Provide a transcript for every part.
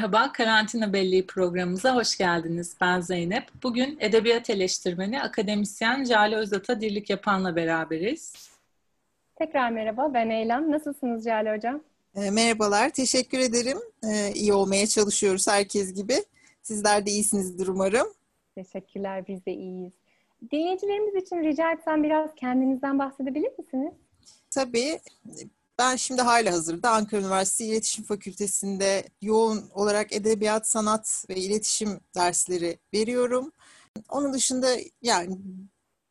Merhaba, Karantina Belleği programımıza hoş geldiniz. Ben Zeynep. Bugün edebiyat eleştirmeni, akademisyen Cale Özat'a dirlik yapanla beraberiz. Tekrar merhaba, ben Eylem. Nasılsınız Cale Hocam? E, merhabalar, teşekkür ederim. E, iyi olmaya çalışıyoruz herkes gibi. Sizler de iyisinizdir umarım. Teşekkürler, biz de iyiyiz. Dinleyicilerimiz için rica etsem biraz kendinizden bahsedebilir misiniz? Tabii. Ben şimdi hala hazırda Ankara Üniversitesi İletişim Fakültesi'nde yoğun olarak edebiyat, sanat ve iletişim dersleri veriyorum. Onun dışında yani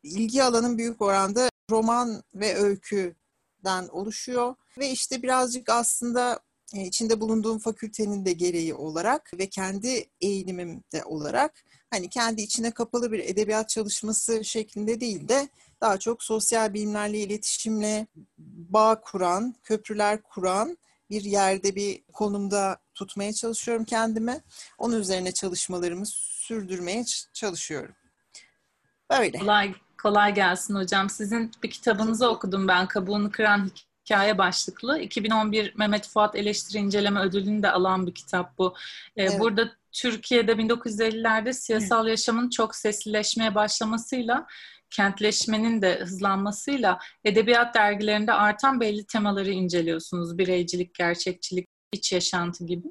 ilgi alanım büyük oranda roman ve öyküden oluşuyor. Ve işte birazcık aslında e, içinde bulunduğum fakültenin de gereği olarak ve kendi eğilimim de olarak hani kendi içine kapalı bir edebiyat çalışması şeklinde değil de daha çok sosyal bilimlerle iletişimle bağ kuran, köprüler kuran bir yerde bir konumda tutmaya çalışıyorum kendimi. Onun üzerine çalışmalarımı sürdürmeye çalışıyorum. Böyle. Kolay, kolay gelsin hocam. Sizin bir kitabınızı okudum ben. Kabuğunu Kıran Hikaye başlıklı. 2011 Mehmet Fuat Eleştiri İnceleme Ödülünü de alan bir kitap bu. Ee, evet. Burada Türkiye'de 1950'lerde siyasal yaşamın çok seslileşmeye başlamasıyla kentleşmenin de hızlanmasıyla edebiyat dergilerinde artan belli temaları inceliyorsunuz. Bireycilik, gerçekçilik, iç yaşantı gibi.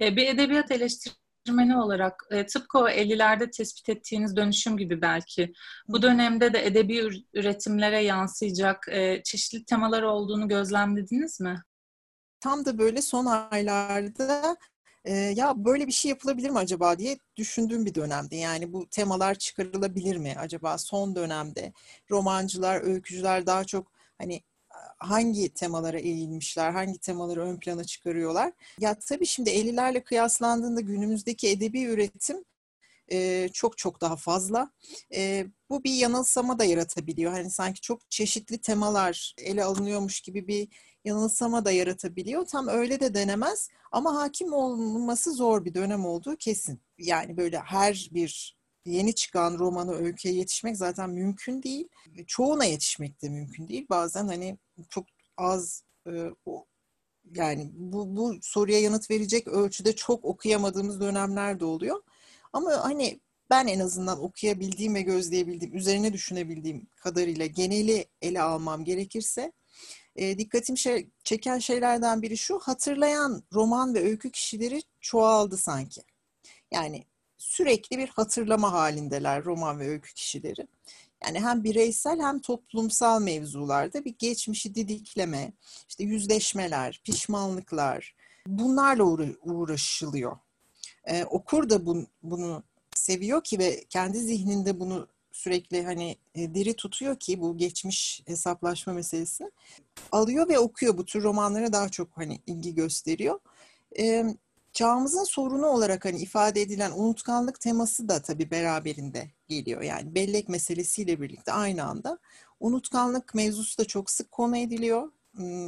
E, bir edebiyat eleştirmeni olarak e, tıpkı o 50'lerde tespit ettiğiniz dönüşüm gibi belki bu dönemde de edebi üretimlere yansıyacak e, çeşitli temalar olduğunu gözlemlediniz mi? Tam da böyle son aylarda ya böyle bir şey yapılabilir mi acaba diye düşündüğüm bir dönemde. Yani bu temalar çıkarılabilir mi acaba son dönemde? Romancılar, öykücüler daha çok hani hangi temalara eğilmişler, hangi temaları ön plana çıkarıyorlar? Ya tabii şimdi 50'lerle kıyaslandığında günümüzdeki edebi üretim çok çok daha fazla. Bu bir yanılsama da yaratabiliyor. Hani sanki çok çeşitli temalar ele alınıyormuş gibi bir yanılsama da yaratabiliyor. Tam öyle de denemez ama hakim olması zor bir dönem olduğu kesin. Yani böyle her bir yeni çıkan romanı öyküye yetişmek zaten mümkün değil. Çoğuna yetişmek de mümkün değil. Bazen hani çok az e, o, yani bu, bu soruya yanıt verecek ölçüde çok okuyamadığımız dönemler de oluyor. Ama hani ben en azından okuyabildiğim ve gözleyebildiğim, üzerine düşünebildiğim kadarıyla geneli ele almam gerekirse e, dikkatimi şey, çeken şeylerden biri şu, hatırlayan roman ve öykü kişileri çoğaldı sanki. Yani sürekli bir hatırlama halindeler roman ve öykü kişileri. Yani hem bireysel hem toplumsal mevzularda bir geçmişi didikleme, işte yüzleşmeler, pişmanlıklar bunlarla uğraşılıyor. Ee, okur da bun, bunu seviyor ki ve kendi zihninde bunu sürekli hani e, diri tutuyor ki bu geçmiş hesaplaşma meselesi alıyor ve okuyor bu tür romanlara daha çok hani ilgi gösteriyor. Çağımızın sorunu olarak hani ifade edilen unutkanlık teması da tabii beraberinde geliyor. Yani bellek meselesiyle birlikte aynı anda unutkanlık mevzusu da çok sık konu ediliyor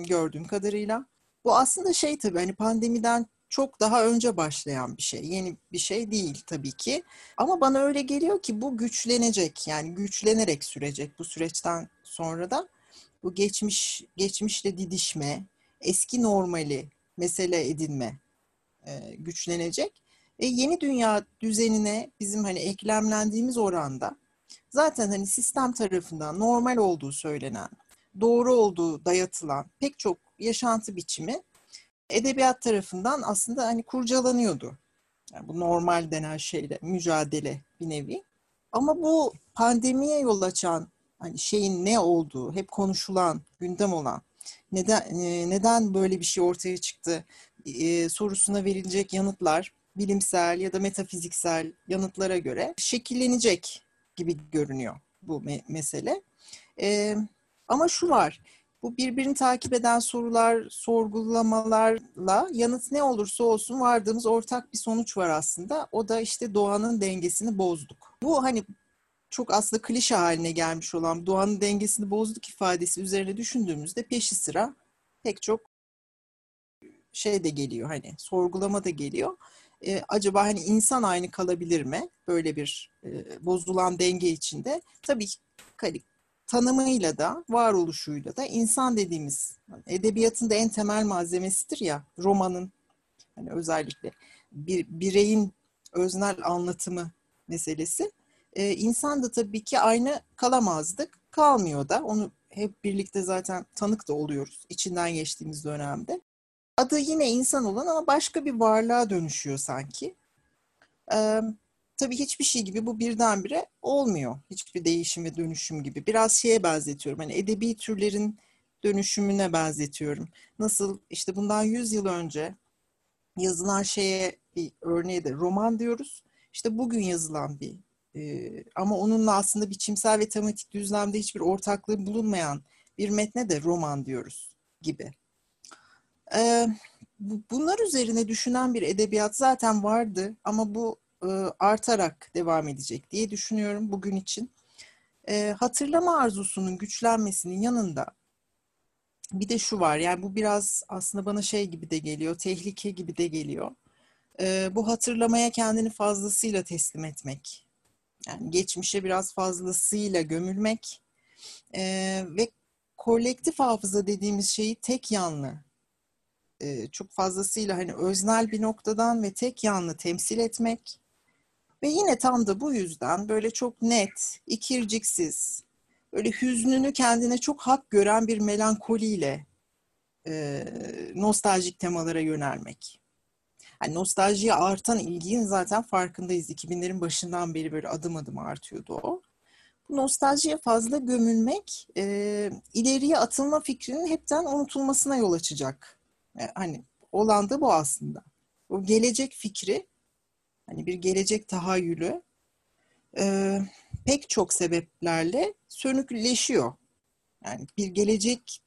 gördüğüm kadarıyla. Bu aslında şey tabii hani pandemiden çok daha önce başlayan bir şey. Yeni bir şey değil tabii ki. Ama bana öyle geliyor ki bu güçlenecek. Yani güçlenerek sürecek bu süreçten sonra da bu geçmiş geçmişle didişme, eski normali mesele edinme e, güçlenecek. Ve yeni dünya düzenine bizim hani eklemlendiğimiz oranda zaten hani sistem tarafından normal olduğu söylenen, doğru olduğu dayatılan pek çok yaşantı biçimi edebiyat tarafından aslında hani kurcalanıyordu. Yani bu normal denen şeyle mücadele bir nevi. Ama bu pandemiye yol açan hani şeyin ne olduğu, hep konuşulan, gündem olan, neden e, neden böyle bir şey ortaya çıktı e, sorusuna verilecek yanıtlar bilimsel ya da metafiziksel yanıtlara göre şekillenecek gibi görünüyor bu me- mesele. E, ama şu var, bu birbirini takip eden sorular, sorgulamalarla yanıt ne olursa olsun vardığımız ortak bir sonuç var aslında. O da işte doğanın dengesini bozduk. Bu hani çok aslında klişe haline gelmiş olan doğanın dengesini bozduk ifadesi üzerine düşündüğümüzde peşi sıra pek çok şey de geliyor hani sorgulama da geliyor. Ee, acaba hani insan aynı kalabilir mi böyle bir e, bozulan denge içinde? Tabii ki tanımıyla da varoluşuyla da insan dediğimiz edebiyatın da en temel malzemesidir ya romanın hani özellikle bir bireyin öznel anlatımı meselesi. E, insan da tabii ki aynı kalamazdık. Kalmıyor da. Onu hep birlikte zaten tanık da oluyoruz içinden geçtiğimiz dönemde. Adı yine insan olan ama başka bir varlığa dönüşüyor sanki. Ee, tabii hiçbir şey gibi bu birdenbire olmuyor. Hiçbir değişim ve dönüşüm gibi. Biraz şeye benzetiyorum. Hani edebi türlerin dönüşümüne benzetiyorum. Nasıl işte bundan 100 yıl önce yazılan şeye bir örneği de roman diyoruz. İşte bugün yazılan bir e, ama onunla aslında biçimsel ve tematik düzlemde hiçbir ortaklığı bulunmayan bir metne de roman diyoruz gibi. E, bunlar üzerine düşünen bir edebiyat zaten vardı ama bu e, artarak devam edecek diye düşünüyorum bugün için. E, hatırlama arzusunun güçlenmesinin yanında bir de şu var yani bu biraz aslında bana şey gibi de geliyor, tehlike gibi de geliyor. E, bu hatırlamaya kendini fazlasıyla teslim etmek. Yani geçmişe biraz fazlasıyla gömülmek ve kolektif hafıza dediğimiz şeyi tek yanlı çok fazlasıyla hani öznel bir noktadan ve tek yanlı temsil etmek ve yine tam da bu yüzden böyle çok net, ikirciksiz, böyle hüznünü kendine çok hak gören bir melankoliyle e, nostaljik temalara yönelmek. Yani nostaljiye artan ilginin zaten farkındayız. 2000'lerin başından beri böyle adım adım artıyordu o. Bu nostaljiye fazla gömülmek e, ileriye atılma fikrinin hepten unutulmasına yol açacak. E, hani olan da bu aslında. O gelecek fikri, hani bir gelecek tahayyülü e, pek çok sebeplerle sönükleşiyor. Yani bir gelecek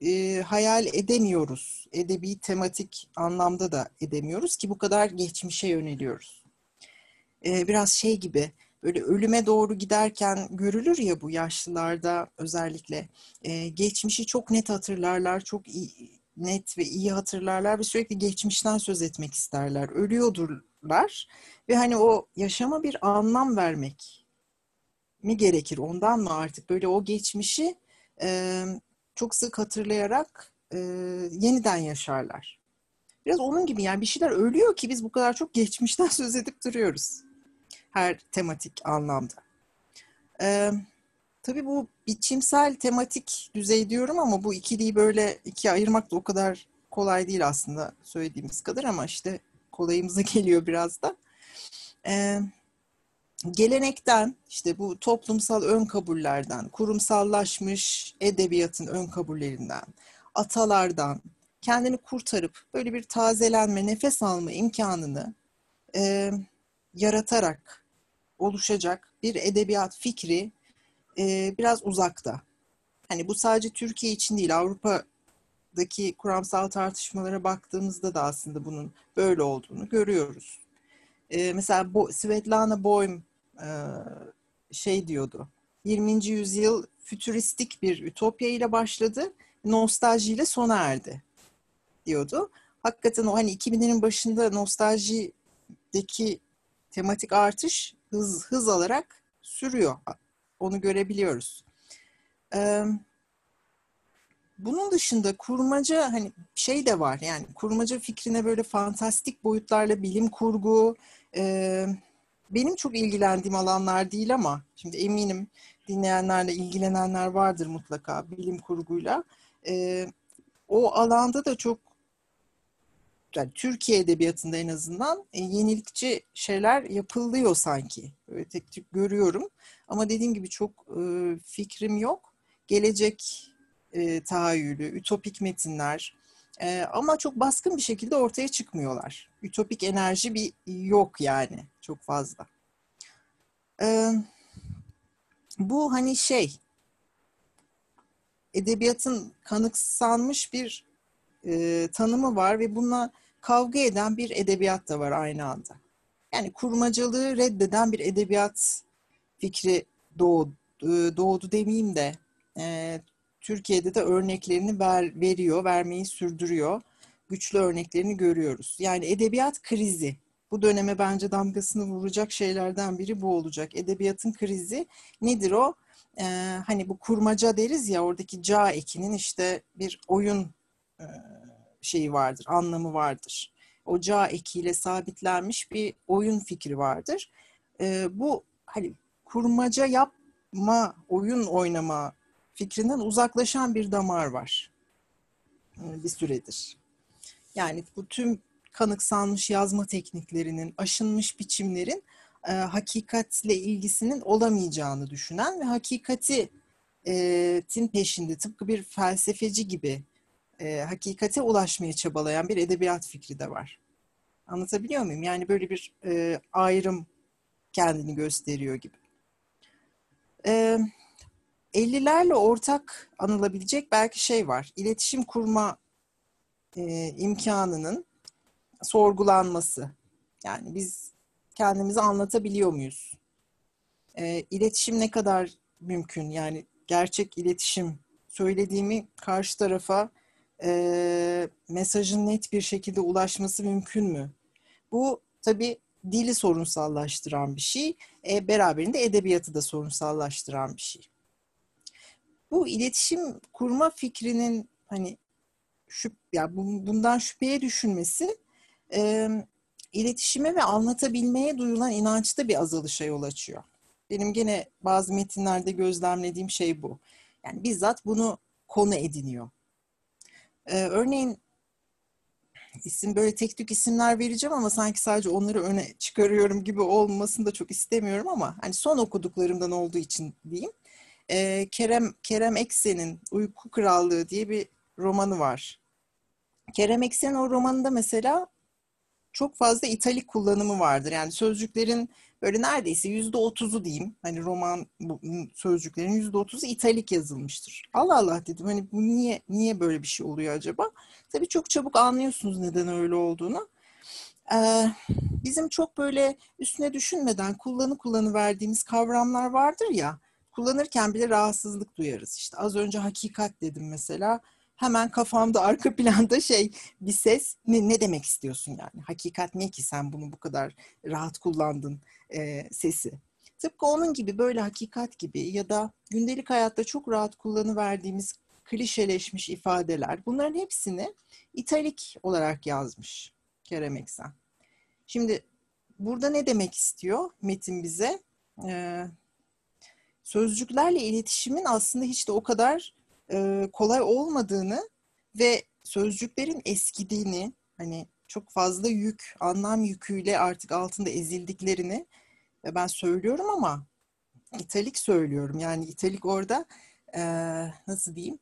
e, hayal edemiyoruz. Edebi tematik anlamda da edemiyoruz ki bu kadar geçmişe yöneliyoruz. E, biraz şey gibi böyle ölüme doğru giderken görülür ya bu yaşlılarda özellikle. E, geçmişi çok net hatırlarlar, çok iyi, net ve iyi hatırlarlar ve sürekli geçmişten söz etmek isterler. Ölüyordurlar ve hani o yaşama bir anlam vermek mi gerekir? Ondan mı artık böyle o geçmişi e, çok sık hatırlayarak e, yeniden yaşarlar. Biraz onun gibi yani bir şeyler ölüyor ki biz bu kadar çok geçmişten söz edip duruyoruz. Her tematik anlamda. Ee, tabii bu biçimsel tematik düzey diyorum ama bu ikiliyi böyle ikiye ayırmak da o kadar kolay değil aslında söylediğimiz kadar ama işte kolayımıza geliyor biraz da. Ee, gelenekten, işte bu toplumsal ön kabullerden, kurumsallaşmış edebiyatın ön kabullerinden, atalardan kendini kurtarıp böyle bir tazelenme, nefes alma imkanını e, yaratarak oluşacak bir edebiyat fikri e, biraz uzakta. Hani bu sadece Türkiye için değil, Avrupa'daki kuramsal tartışmalara baktığımızda da aslında bunun böyle olduğunu görüyoruz. E, mesela Bo Svetlana Boym e, şey diyordu. 20. yüzyıl fütüristik bir ütopya ile başladı, nostaljiyle sona erdi diyordu. Hakikaten o hani 2000'lerin başında nostaljideki tematik artış hız hız alarak sürüyor. Onu görebiliyoruz. Ee, bunun dışında kurmaca hani şey de var yani kurmaca fikrine böyle fantastik boyutlarla bilim kurgu, e, benim çok ilgilendiğim alanlar değil ama şimdi eminim dinleyenlerle ilgilenenler vardır mutlaka bilim kurguyla. E, o alanda da çok yani Türkiye edebiyatında en azından e, yenilikçi şeyler yapılıyor sanki. Böyle tek tük görüyorum. Ama dediğim gibi çok e, fikrim yok. Gelecek e, tahayyülü, ütopik metinler e, ama çok baskın bir şekilde ortaya çıkmıyorlar. Ütopik enerji bir yok yani çok fazla. Ee, bu hani şey edebiyatın kanıksanmış bir e, tanımı var ve bununla kavga eden bir edebiyat da var aynı anda. Yani kurmacalığı reddeden bir edebiyat fikri doğdu, doğdu demeyeyim de e, Türkiye'de de örneklerini ver, veriyor, vermeyi sürdürüyor. Güçlü örneklerini görüyoruz. Yani edebiyat krizi bu döneme bence damgasını vuracak şeylerden biri bu olacak. Edebiyatın krizi nedir o? Ee, hani bu kurmaca deriz ya oradaki ca ekinin işte bir oyun e, şeyi vardır, anlamı vardır. ocağı ekiyle sabitlenmiş bir oyun fikri vardır. E, bu hani kurmaca yapma, oyun oynama fikrinden uzaklaşan bir damar var e, bir süredir. Yani bu tüm kanıksanmış yazma tekniklerinin, aşınmış biçimlerin e, hakikatle ilgisinin olamayacağını düşünen ve hakikati e, tin peşinde tıpkı bir felsefeci gibi e, hakikate ulaşmaya çabalayan bir edebiyat fikri de var. Anlatabiliyor muyum? Yani böyle bir e, ayrım kendini gösteriyor gibi. E, 50'lerle ortak anılabilecek belki şey var. İletişim kurma e, imkanının sorgulanması. Yani biz kendimizi anlatabiliyor muyuz? E, iletişim ne kadar mümkün? Yani gerçek iletişim söylediğimi karşı tarafa e, mesajın net bir şekilde ulaşması mümkün mü? Bu tabii dili sorunsallaştıran bir şey, e, beraberinde edebiyatı da sorunsallaştıran bir şey. Bu iletişim kurma fikrinin hani şüp, yani bundan şüpheye düşünmesi e, iletişime ve anlatabilmeye duyulan inançta bir azalışa yol açıyor. Benim gene bazı metinlerde gözlemlediğim şey bu. Yani bizzat bunu konu ediniyor. Ee, örneğin isim böyle tek tük isimler vereceğim ama sanki sadece onları öne çıkarıyorum gibi olmasını da çok istemiyorum ama hani son okuduklarımdan olduğu için diyeyim. Ee, Kerem Kerem Eksen'in Uyku Krallığı diye bir romanı var. Kerem Eksen o romanında mesela çok fazla italik kullanımı vardır. Yani sözcüklerin böyle neredeyse yüzde otuzu diyeyim. Hani roman bu, sözcüklerin yüzde otuzu italik yazılmıştır. Allah Allah dedim hani bu niye niye böyle bir şey oluyor acaba? Tabii çok çabuk anlıyorsunuz neden öyle olduğunu. Ee, bizim çok böyle üstüne düşünmeden kullanı kullanı verdiğimiz kavramlar vardır ya. Kullanırken bile rahatsızlık duyarız. İşte az önce hakikat dedim mesela hemen kafamda arka planda şey bir ses ne, ne demek istiyorsun yani hakikat ne ki sen bunu bu kadar rahat kullandın e, sesi. Tıpkı onun gibi böyle hakikat gibi ya da gündelik hayatta çok rahat kullanıverdiğimiz klişeleşmiş ifadeler bunların hepsini italik olarak yazmış Kerem Eksen. Şimdi burada ne demek istiyor Metin bize? Ee, sözcüklerle iletişimin aslında hiç de o kadar e, kolay olmadığını ve sözcüklerin eskidiğini hani çok fazla yük, anlam yüküyle artık altında ezildiklerini ve ben söylüyorum ama italik söylüyorum. Yani italik orada e, nasıl diyeyim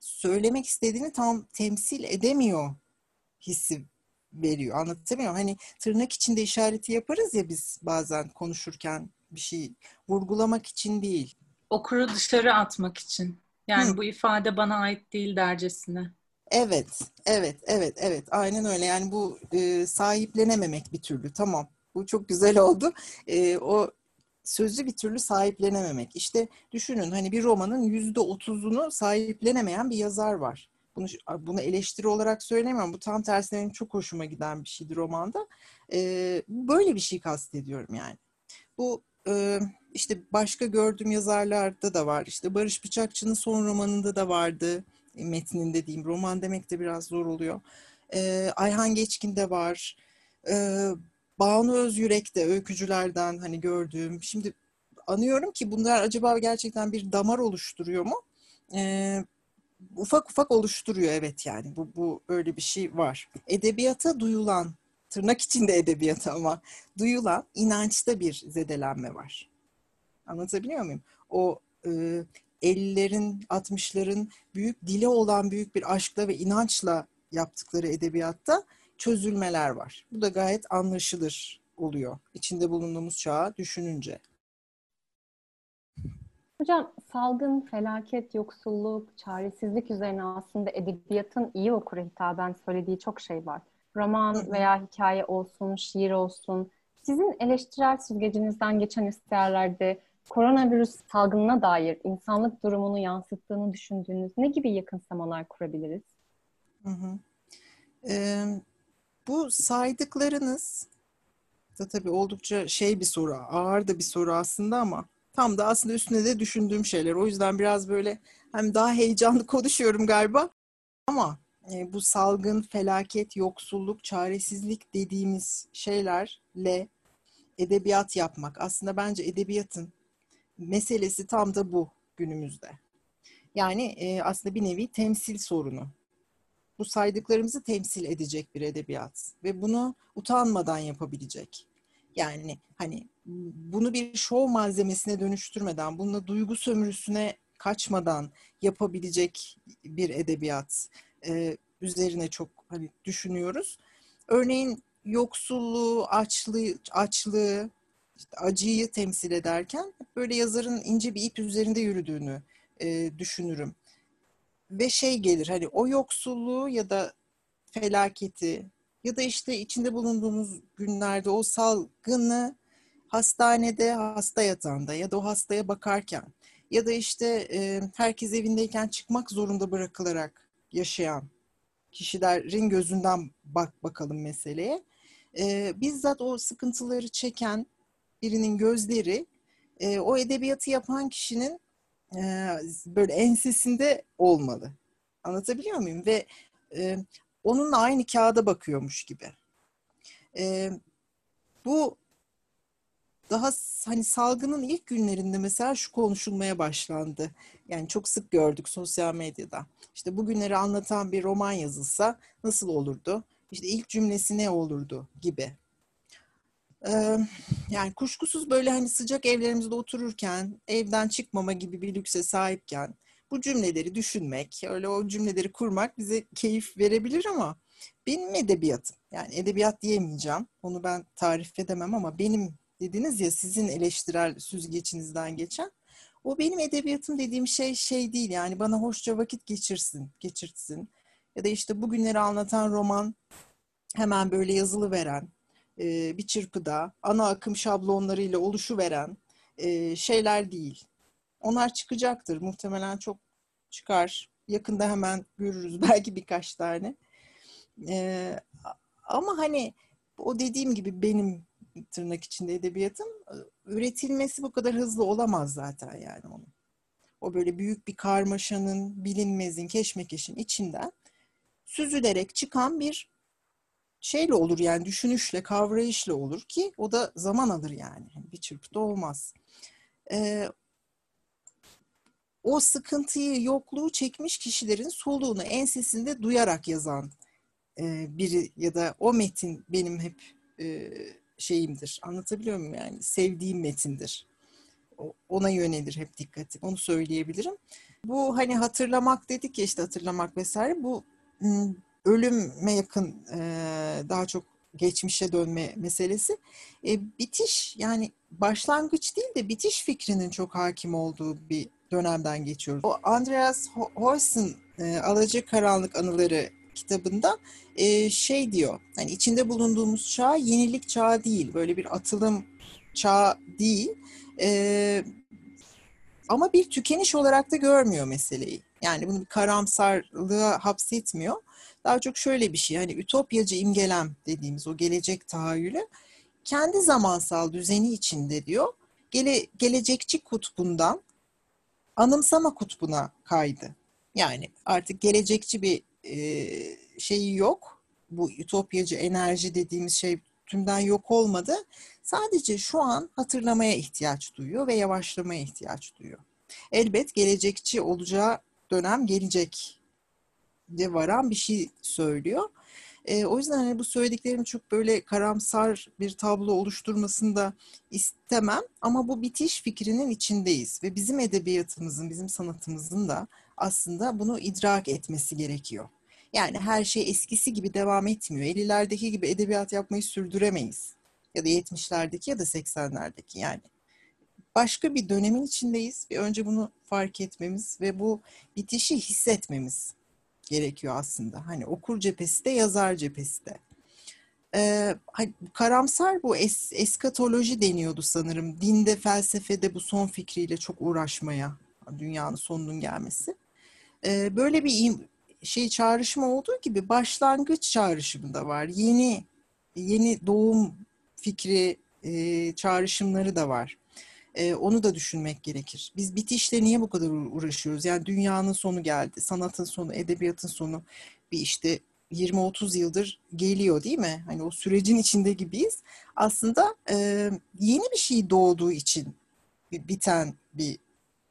söylemek istediğini tam temsil edemiyor hissi veriyor. Anlatabiliyor Hani tırnak içinde işareti yaparız ya biz bazen konuşurken bir şey vurgulamak için değil. Okuru dışarı atmak için. Yani Hı. bu ifade bana ait değil dercesine. Evet, evet, evet, evet. Aynen öyle. Yani bu e, sahiplenememek bir türlü. Tamam. Bu çok güzel oldu. E, o sözü bir türlü sahiplenememek. İşte düşünün hani bir romanın yüzde otuzunu sahiplenemeyen bir yazar var. Bunu, bunu eleştiri olarak söylemiyorum. Bu tam tersine benim çok hoşuma giden bir şeydi romanda. E, böyle bir şey kastediyorum yani. Bu e, işte başka gördüğüm yazarlarda da var. İşte Barış Bıçakçı'nın son romanında da vardı. E, metninde diyeyim. Roman demek de biraz zor oluyor. E, Ayhan Geçkin'de var. E, Banu Özyürek de öykücülerden hani gördüğüm. Şimdi anıyorum ki bunlar acaba gerçekten bir damar oluşturuyor mu? Ufak ufak oluşturuyor evet yani. Bu, bu öyle bir şey var. Edebiyata duyulan tırnak içinde edebiyata ama duyulan inançta bir zedelenme var. Anlatabiliyor muyum? O e, 50'lerin, 60'ların büyük dile olan büyük bir aşkla ve inançla yaptıkları edebiyatta çözülmeler var. Bu da gayet anlaşılır oluyor. İçinde bulunduğumuz çağı düşününce. Hocam salgın, felaket, yoksulluk, çaresizlik üzerine aslında edebiyatın iyi okura hitaben söylediği çok şey var. Roman veya hikaye olsun, şiir olsun. Sizin eleştirel süzgecinizden geçen eserlerde koronavirüs salgınına dair insanlık durumunu yansıttığını düşündüğünüz ne gibi yakınsamalar kurabiliriz? Hı hı. Ee, bu saydıklarınız da tabii oldukça şey bir soru, ağır da bir soru aslında ama tam da aslında üstüne de düşündüğüm şeyler. O yüzden biraz böyle hem daha heyecanlı konuşuyorum galiba ama e, bu salgın, felaket, yoksulluk, çaresizlik dediğimiz şeylerle edebiyat yapmak. Aslında bence edebiyatın meselesi tam da bu günümüzde. Yani e, aslında bir nevi temsil sorunu. Bu saydıklarımızı temsil edecek bir edebiyat ve bunu utanmadan yapabilecek. Yani hani bunu bir şov malzemesine dönüştürmeden, bununla duygu sömürüsüne kaçmadan yapabilecek bir edebiyat e, üzerine çok hani düşünüyoruz. Örneğin yoksulluğu, açlığı, açlığı, işte acıyı temsil ederken böyle yazarın ince bir ip üzerinde yürüdüğünü e, düşünürüm. Ve şey gelir hani o yoksulluğu ya da felaketi ya da işte içinde bulunduğumuz günlerde o salgını hastanede, hasta yatağında ya da o hastaya bakarken ya da işte e, herkes evindeyken çıkmak zorunda bırakılarak yaşayan kişilerin gözünden bak bakalım meseleye. E, bizzat o sıkıntıları çeken birinin gözleri e, o edebiyatı yapan kişinin e, böyle ensesinde olmalı. Anlatabiliyor muyum? Ve e, onunla aynı kağıda bakıyormuş gibi. E, bu daha hani salgının ilk günlerinde mesela şu konuşulmaya başlandı. Yani çok sık gördük sosyal medyada. İşte bugünleri anlatan bir roman yazılsa nasıl olurdu? İşte ilk cümlesi ne olurdu gibi. Ee, yani kuşkusuz böyle hani sıcak evlerimizde otururken, evden çıkmama gibi bir lükse sahipken bu cümleleri düşünmek, öyle o cümleleri kurmak bize keyif verebilir ama benim edebiyatım, yani edebiyat diyemeyeceğim, onu ben tarif edemem ama benim dediniz ya sizin eleştirel süzgeçinizden geçen. O benim edebiyatım dediğim şey şey değil yani bana hoşça vakit geçirsin, geçirtsin. Ya da işte bugünleri anlatan roman hemen böyle yazılı veren, e, bir çırpıda ana akım şablonlarıyla oluşu veren e, şeyler değil. Onlar çıkacaktır. Muhtemelen çok çıkar. Yakında hemen görürüz belki birkaç tane. E, ama hani o dediğim gibi benim tırnak içinde edebiyatın üretilmesi bu kadar hızlı olamaz zaten yani onun. O böyle büyük bir karmaşanın, bilinmezin, keşmekeşin içinden süzülerek çıkan bir şeyle olur yani düşünüşle, kavrayışla olur ki o da zaman alır yani. Bir çırpıda olmaz. Ee, o sıkıntıyı, yokluğu çekmiş kişilerin soluğunu ensesinde duyarak yazan e, biri ya da o metin benim hep e, şeyimdir. Anlatabiliyor muyum yani? Sevdiğim metindir. Ona yönelir hep dikkatim. Onu söyleyebilirim. Bu hani hatırlamak dedik ya işte hatırlamak vesaire. Bu ölüme yakın daha çok geçmişe dönme meselesi. E, bitiş yani başlangıç değil de bitiş fikrinin çok hakim olduğu bir dönemden geçiyoruz. O Andreas Huysen e, Alacı Karanlık Anıları kitabında e, şey diyor. Hani içinde bulunduğumuz çağ yenilik çağı değil. Böyle bir atılım çağı değil. E, ama bir tükeniş olarak da görmüyor meseleyi. Yani bunu bir karamsarlığa hapsetmiyor. Daha çok şöyle bir şey. Hani ütopyacı imgelem dediğimiz o gelecek tahayyülü kendi zamansal düzeni içinde diyor. Gele, gelecekçi kutbundan anımsama kutbuna kaydı. Yani artık gelecekçi bir e, şeyi yok. Bu ütopyacı enerji dediğimiz şey tümden yok olmadı. Sadece şu an hatırlamaya ihtiyaç duyuyor ve yavaşlamaya ihtiyaç duyuyor. Elbet gelecekçi olacağı dönem gelecek de varan bir şey söylüyor. E, o yüzden hani bu söylediklerim çok böyle karamsar bir tablo oluşturmasını da istemem. Ama bu bitiş fikrinin içindeyiz ve bizim edebiyatımızın, bizim sanatımızın da aslında bunu idrak etmesi gerekiyor. Yani her şey eskisi gibi devam etmiyor. 50'lerdeki gibi edebiyat yapmayı sürdüremeyiz. Ya da 70'lerdeki ya da 80'lerdeki yani. Başka bir dönemin içindeyiz ve önce bunu fark etmemiz ve bu bitişi hissetmemiz gerekiyor aslında. Hani okur cephesi de yazar cephesi de. Ee, hani karamsar bu es, eskatoloji deniyordu sanırım. Dinde, felsefede bu son fikriyle çok uğraşmaya, dünyanın sonunun gelmesi. Ee, böyle bir şey çağrışımı olduğu gibi başlangıç çağrışımı da var. Yeni yeni doğum fikri e, çağrışımları da var. E, onu da düşünmek gerekir. Biz bitişle niye bu kadar uğraşıyoruz? Yani dünyanın sonu geldi, sanatın sonu, edebiyatın sonu. bir işte 20-30 yıldır geliyor değil mi? Hani o sürecin içinde gibiyiz. Aslında e, yeni bir şey doğduğu için biten bir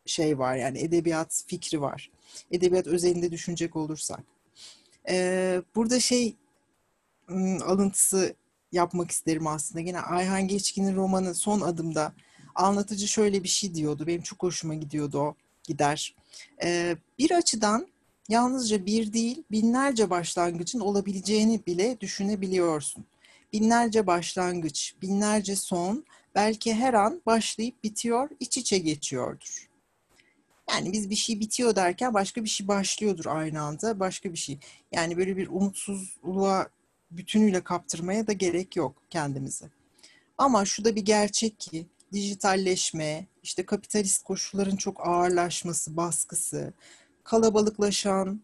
şey var yani edebiyat fikri var. Edebiyat özelinde düşünecek olursak. E, burada şey alıntısı yapmak isterim aslında. Yine Ayhan Geçkin'in romanı Son Adım'da anlatıcı şöyle bir şey diyordu. Benim çok hoşuma gidiyordu o gider. E, bir açıdan yalnızca bir değil binlerce başlangıcın olabileceğini bile düşünebiliyorsun. Binlerce başlangıç, binlerce son belki her an başlayıp bitiyor, iç içe geçiyordur. Yani biz bir şey bitiyor derken başka bir şey başlıyordur aynı anda, başka bir şey. Yani böyle bir umutsuzluğa bütünüyle kaptırmaya da gerek yok kendimizi. Ama şu da bir gerçek ki dijitalleşme, işte kapitalist koşulların çok ağırlaşması, baskısı, kalabalıklaşan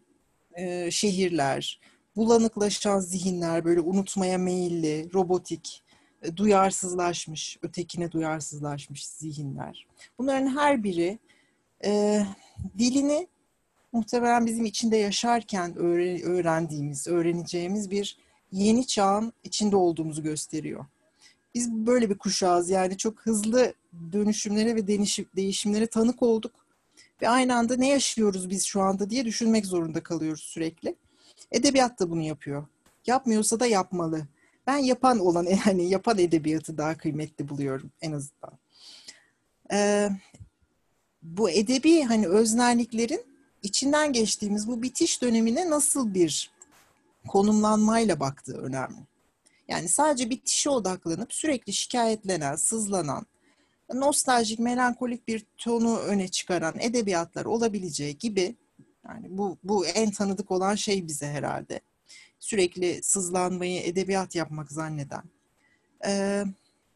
e, şehirler, bulanıklaşan zihinler, böyle unutmaya meyilli, robotik, e, duyarsızlaşmış, ötekine duyarsızlaşmış zihinler. Bunların her biri e, dilini muhtemelen bizim içinde yaşarken öğrendiğimiz, öğreneceğimiz bir yeni çağın içinde olduğumuzu gösteriyor. Biz böyle bir kuşağız yani çok hızlı dönüşümlere ve değişimlere tanık olduk. Ve aynı anda ne yaşıyoruz biz şu anda diye düşünmek zorunda kalıyoruz sürekli. Edebiyat da bunu yapıyor. Yapmıyorsa da yapmalı. Ben yapan olan yani yapan edebiyatı daha kıymetli buluyorum en azından. Ee, bu edebi hani öznelliklerin içinden geçtiğimiz bu bitiş dönemine nasıl bir konumlanmayla baktığı önemli. Yani sadece bitişe odaklanıp sürekli şikayetlenen, sızlanan, nostaljik, melankolik bir tonu öne çıkaran edebiyatlar olabileceği gibi yani bu, bu en tanıdık olan şey bize herhalde. Sürekli sızlanmayı edebiyat yapmak zanneden. Ee,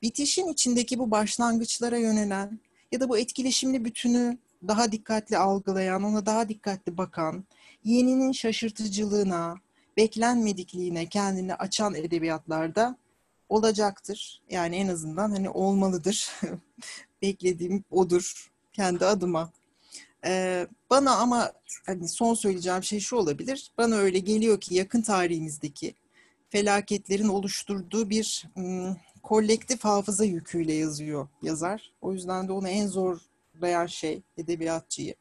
bitişin içindeki bu başlangıçlara yönelen ya da bu etkileşimli bütünü daha dikkatli algılayan, ona daha dikkatli bakan, yeninin şaşırtıcılığına, beklenmedikliğine kendini açan edebiyatlarda olacaktır. Yani en azından hani olmalıdır. Beklediğim odur kendi adıma. Ee, bana ama hani son söyleyeceğim şey şu olabilir. Bana öyle geliyor ki yakın tarihimizdeki felaketlerin oluşturduğu bir ım, kolektif hafıza yüküyle yazıyor yazar. O yüzden de onu en zorlayan şey edebiyatçıyı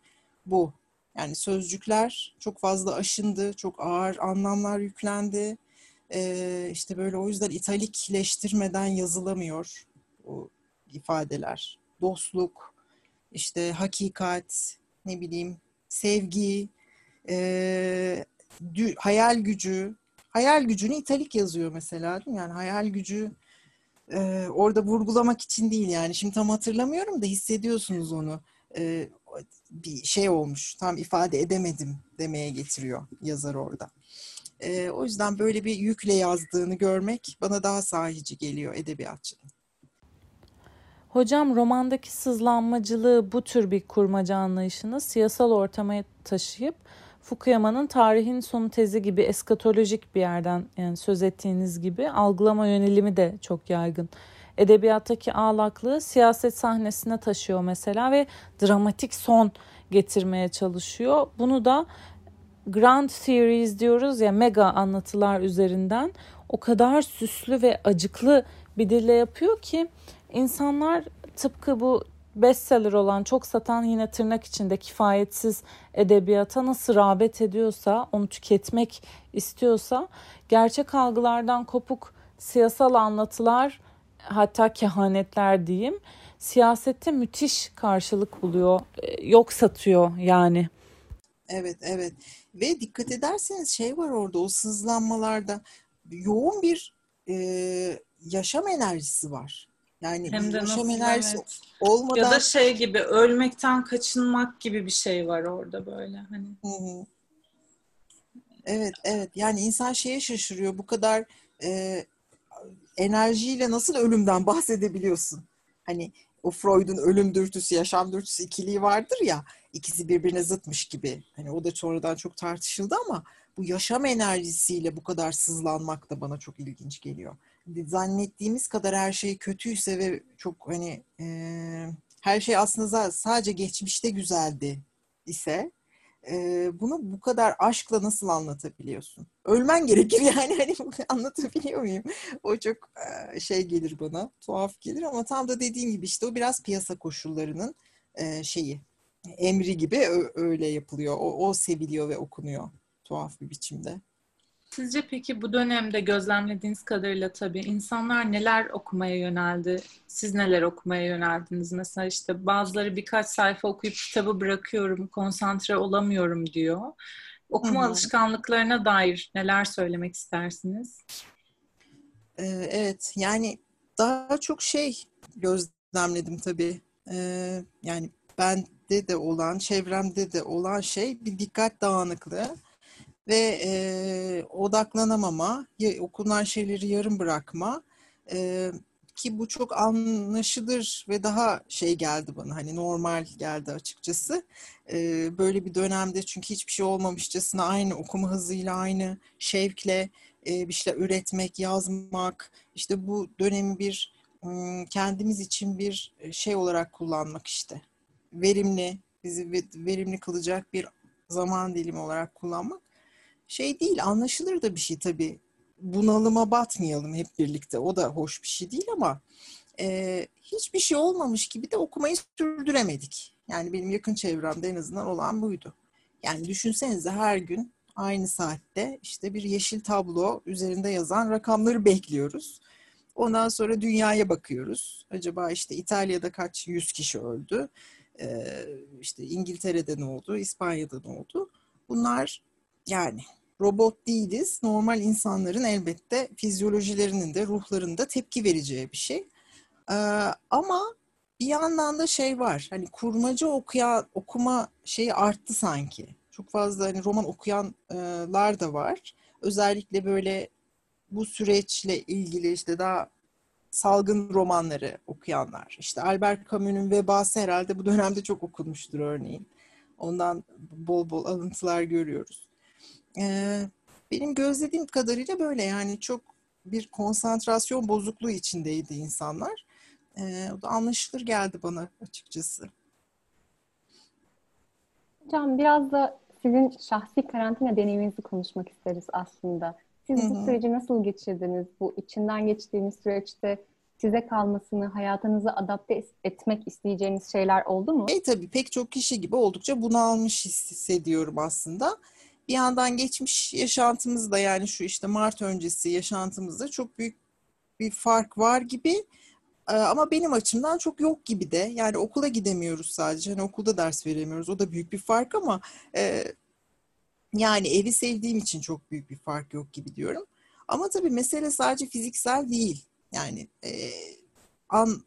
bu. Yani sözcükler çok fazla aşındı, çok ağır anlamlar yüklendi. Ee, işte böyle o yüzden italikleştirmeden yazılamıyor o ifadeler. Dostluk, işte hakikat, ne bileyim sevgi, e, dü, hayal gücü. Hayal gücünü italik yazıyor mesela değil mi? Yani hayal gücü e, orada vurgulamak için değil yani. Şimdi tam hatırlamıyorum da hissediyorsunuz onu. E, bir şey olmuş, tam ifade edemedim demeye getiriyor yazar orada. E, o yüzden böyle bir yükle yazdığını görmek bana daha sahici geliyor edebiyatçının. Hocam romandaki sızlanmacılığı bu tür bir kurmaca anlayışını siyasal ortama taşıyıp Fukuyama'nın tarihin sonu tezi gibi eskatolojik bir yerden yani söz ettiğiniz gibi algılama yönelimi de çok yaygın. Edebiyattaki ağlaklığı siyaset sahnesine taşıyor mesela ve dramatik son getirmeye çalışıyor. Bunu da grand theories diyoruz ya mega anlatılar üzerinden o kadar süslü ve acıklı bir dille yapıyor ki insanlar tıpkı bu bestseller olan çok satan yine tırnak içinde kifayetsiz edebiyata nasıl rağbet ediyorsa onu tüketmek istiyorsa gerçek algılardan kopuk siyasal anlatılar hatta kehanetler diyeyim siyasette müthiş karşılık buluyor e, yok satıyor yani. Evet evet ve dikkat ederseniz şey var orada o sızlanmalarda yoğun bir e, yaşam enerjisi var. Yani Hem de nasıl, evet. olmadan... Ya da şey gibi ölmekten kaçınmak gibi bir şey var orada böyle. Hani. Hı hı. Evet, evet. Yani insan şeye şaşırıyor. Bu kadar e, enerjiyle nasıl ölümden bahsedebiliyorsun? Hani o Freud'un ölüm dürtüsü, yaşam dürtüsü ikiliği vardır ya. ikisi birbirine zıtmış gibi. Hani o da sonradan çok tartışıldı ama bu yaşam enerjisiyle bu kadar sızlanmak da bana çok ilginç geliyor. Zannettiğimiz kadar her şey kötüyse ve çok hani e, her şey aslında sadece geçmişte güzeldi ise e, bunu bu kadar aşkla nasıl anlatabiliyorsun? Ölmen gerekir yani hani anlatabiliyor muyum? O çok e, şey gelir bana, tuhaf gelir ama tam da dediğim gibi işte o biraz piyasa koşullarının e, şeyi, emri gibi öyle yapılıyor. O, o seviliyor ve okunuyor tuhaf bir biçimde. Sizce peki bu dönemde gözlemlediğiniz kadarıyla tabii insanlar neler okumaya yöneldi? Siz neler okumaya yöneldiniz? Mesela işte bazıları birkaç sayfa okuyup kitabı bırakıyorum, konsantre olamıyorum diyor. Okuma Hı-hı. alışkanlıklarına dair neler söylemek istersiniz? Ee, evet, yani daha çok şey gözlemledim tabii. Ee, yani bende de olan, çevremde de olan şey bir dikkat dağınıklığı ve e, odaklanamama, okunan şeyleri yarım bırakma e, ki bu çok anlaşılır ve daha şey geldi bana hani normal geldi açıkçası. E, böyle bir dönemde çünkü hiçbir şey olmamışçasına aynı okuma hızıyla aynı şevkle e, bir şeyler üretmek, yazmak işte bu dönemi bir kendimiz için bir şey olarak kullanmak işte. Verimli, bizi verimli kılacak bir zaman dilimi olarak kullanmak şey değil anlaşılır da bir şey tabii. Bunalıma batmayalım hep birlikte. O da hoş bir şey değil ama e, hiçbir şey olmamış gibi de okumayı sürdüremedik. Yani benim yakın çevremde en azından olan buydu. Yani düşünsenize her gün aynı saatte işte bir yeşil tablo üzerinde yazan rakamları bekliyoruz. Ondan sonra dünyaya bakıyoruz. Acaba işte İtalya'da kaç yüz kişi öldü? Ee, işte İngiltere'de ne oldu? İspanya'da ne oldu? Bunlar yani robot değiliz. Normal insanların elbette fizyolojilerinin de ruhlarının da tepki vereceği bir şey. Ee, ama bir yandan da şey var. Hani kurmaca okuya, okuma şeyi arttı sanki. Çok fazla hani roman okuyanlar da var. Özellikle böyle bu süreçle ilgili işte daha salgın romanları okuyanlar. İşte Albert Camus'un Vebası herhalde bu dönemde çok okunmuştur örneğin. Ondan bol bol alıntılar görüyoruz. Ee, benim gözlediğim kadarıyla böyle yani çok bir konsantrasyon bozukluğu içindeydi insanlar. Ee, o da anlaşılır geldi bana açıkçası. Hocam biraz da sizin şahsi karantina deneyiminizi konuşmak isteriz aslında. Siz Hı-hı. bu süreci nasıl geçirdiniz? Bu içinden geçtiğiniz süreçte size kalmasını, hayatınızı adapte etmek isteyeceğiniz şeyler oldu mu? E tabii pek çok kişi gibi oldukça bunalmış hissediyorum aslında bir yandan geçmiş yaşantımızda yani şu işte Mart öncesi yaşantımızda çok büyük bir fark var gibi. Ee, ama benim açımdan çok yok gibi de. Yani okula gidemiyoruz sadece. Hani okulda ders veremiyoruz. O da büyük bir fark ama e, yani evi sevdiğim için çok büyük bir fark yok gibi diyorum. Ama tabii mesele sadece fiziksel değil. Yani e, an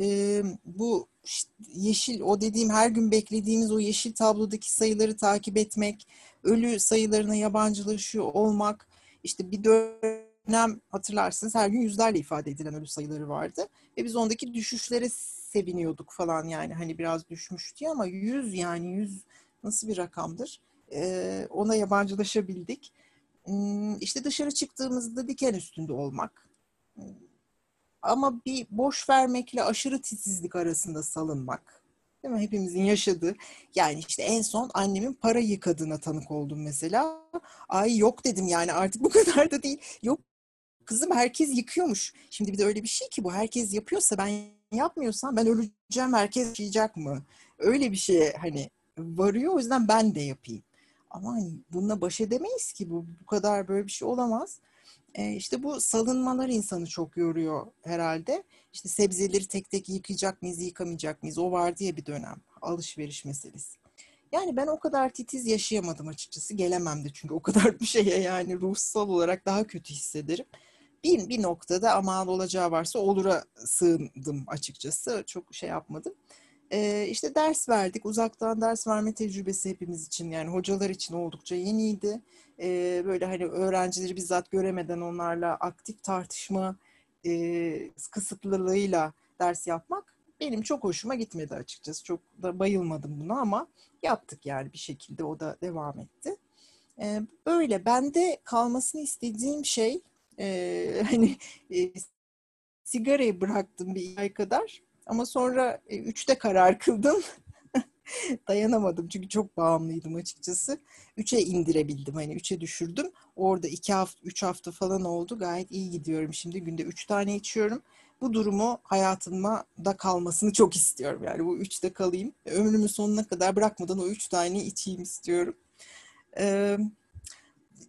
e, bu işte yeşil o dediğim her gün beklediğimiz o yeşil tablodaki sayıları takip etmek ölü sayılarına yabancılaşıyor olmak, işte bir dönem hatırlarsınız her gün yüzlerle ifade edilen ölü sayıları vardı. Ve biz ondaki düşüşlere seviniyorduk falan yani hani biraz düşmüş diye ama yüz yani yüz nasıl bir rakamdır? Ee, ona yabancılaşabildik. Hmm, işte dışarı çıktığımızda diken üstünde olmak. Ama bir boş vermekle aşırı titizlik arasında salınmak Değil mi? Hepimizin yaşadığı. Yani işte en son annemin para yıkadığına tanık oldum mesela. Ay yok dedim yani artık bu kadar da değil. Yok kızım herkes yıkıyormuş. Şimdi bir de öyle bir şey ki bu herkes yapıyorsa ben yapmıyorsam ben öleceğim herkes yaşayacak mı? Öyle bir şeye hani varıyor o yüzden ben de yapayım. Ama hani bununla baş edemeyiz ki bu bu kadar böyle bir şey olamaz. E, işte bu salınmalar insanı çok yoruyor herhalde. İşte sebzeleri tek tek yıkayacak mıyız, yıkamayacak mıyız? O var diye bir dönem. Alışveriş meselesi. Yani ben o kadar titiz yaşayamadım açıkçası. Gelemem de çünkü o kadar bir şeye yani ruhsal olarak daha kötü hissederim. Bir, bir noktada aman olacağı varsa olura sığındım açıkçası. Çok şey yapmadım. Ee, işte ders verdik. Uzaktan ders verme tecrübesi hepimiz için yani hocalar için oldukça yeniydi. Ee, böyle hani öğrencileri bizzat göremeden onlarla aktif tartışma e, kısıtlılığıyla ders yapmak benim çok hoşuma gitmedi açıkçası. Çok da bayılmadım buna ama yaptık yani bir şekilde o da devam etti. E, böyle bende kalmasını istediğim şey e, hani e, sigarayı bıraktım bir ay kadar ama sonra e, üçte karar kıldım. Dayanamadım çünkü çok bağımlıydım açıkçası. Üçe indirebildim hani üçe düşürdüm. Orada iki hafta, üç hafta falan oldu. Gayet iyi gidiyorum şimdi. Günde üç tane içiyorum. Bu durumu hayatıma da kalmasını çok istiyorum. Yani bu üçte kalayım. Ömrümün sonuna kadar bırakmadan o üç tane içeyim istiyorum. Ee,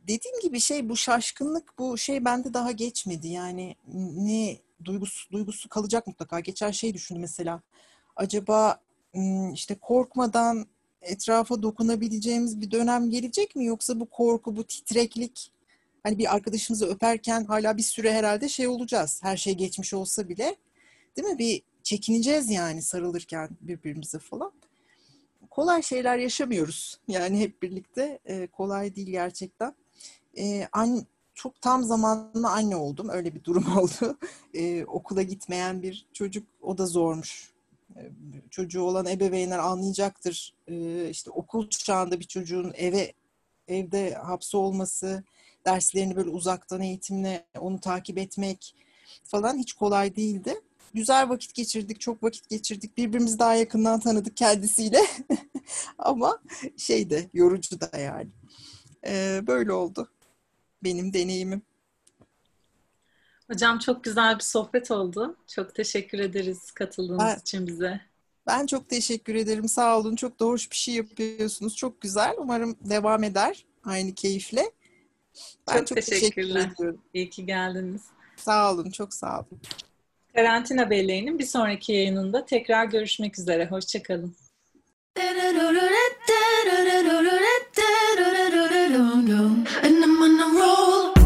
dediğim gibi şey bu şaşkınlık bu şey bende daha geçmedi. Yani ne duygusu, duygusu kalacak mutlaka. Geçen şey düşündüm mesela. Acaba işte korkmadan etrafa dokunabileceğimiz bir dönem gelecek mi? Yoksa bu korku, bu titreklik hani bir arkadaşımızı öperken hala bir süre herhalde şey olacağız. Her şey geçmiş olsa bile. Değil mi? Bir çekineceğiz yani sarılırken birbirimize falan. Kolay şeyler yaşamıyoruz. Yani hep birlikte e, kolay değil gerçekten. E, an, çok tam zamanlı anne oldum. Öyle bir durum oldu. E, okula gitmeyen bir çocuk o da zormuş çocuğu olan ebeveynler anlayacaktır. İşte okul çağında bir çocuğun eve evde hapse olması, derslerini böyle uzaktan eğitimle onu takip etmek falan hiç kolay değildi. Güzel vakit geçirdik, çok vakit geçirdik. Birbirimizi daha yakından tanıdık kendisiyle. Ama şey de yorucu da yani. Böyle oldu benim deneyimim. Hocam çok güzel bir sohbet oldu. Çok teşekkür ederiz katıldığınız ben, için bize. Ben çok teşekkür ederim. Sağ olun. Çok da hoş bir şey yapıyorsunuz. Çok güzel. Umarım devam eder aynı keyifle. Ben çok, çok teşekkürler. Teşekkür ediyorum. İyi ki geldiniz. Sağ olun. Çok sağ olun. Karantina Belleği'nin bir sonraki yayınında tekrar görüşmek üzere. Hoşçakalın. And I'm on a roll.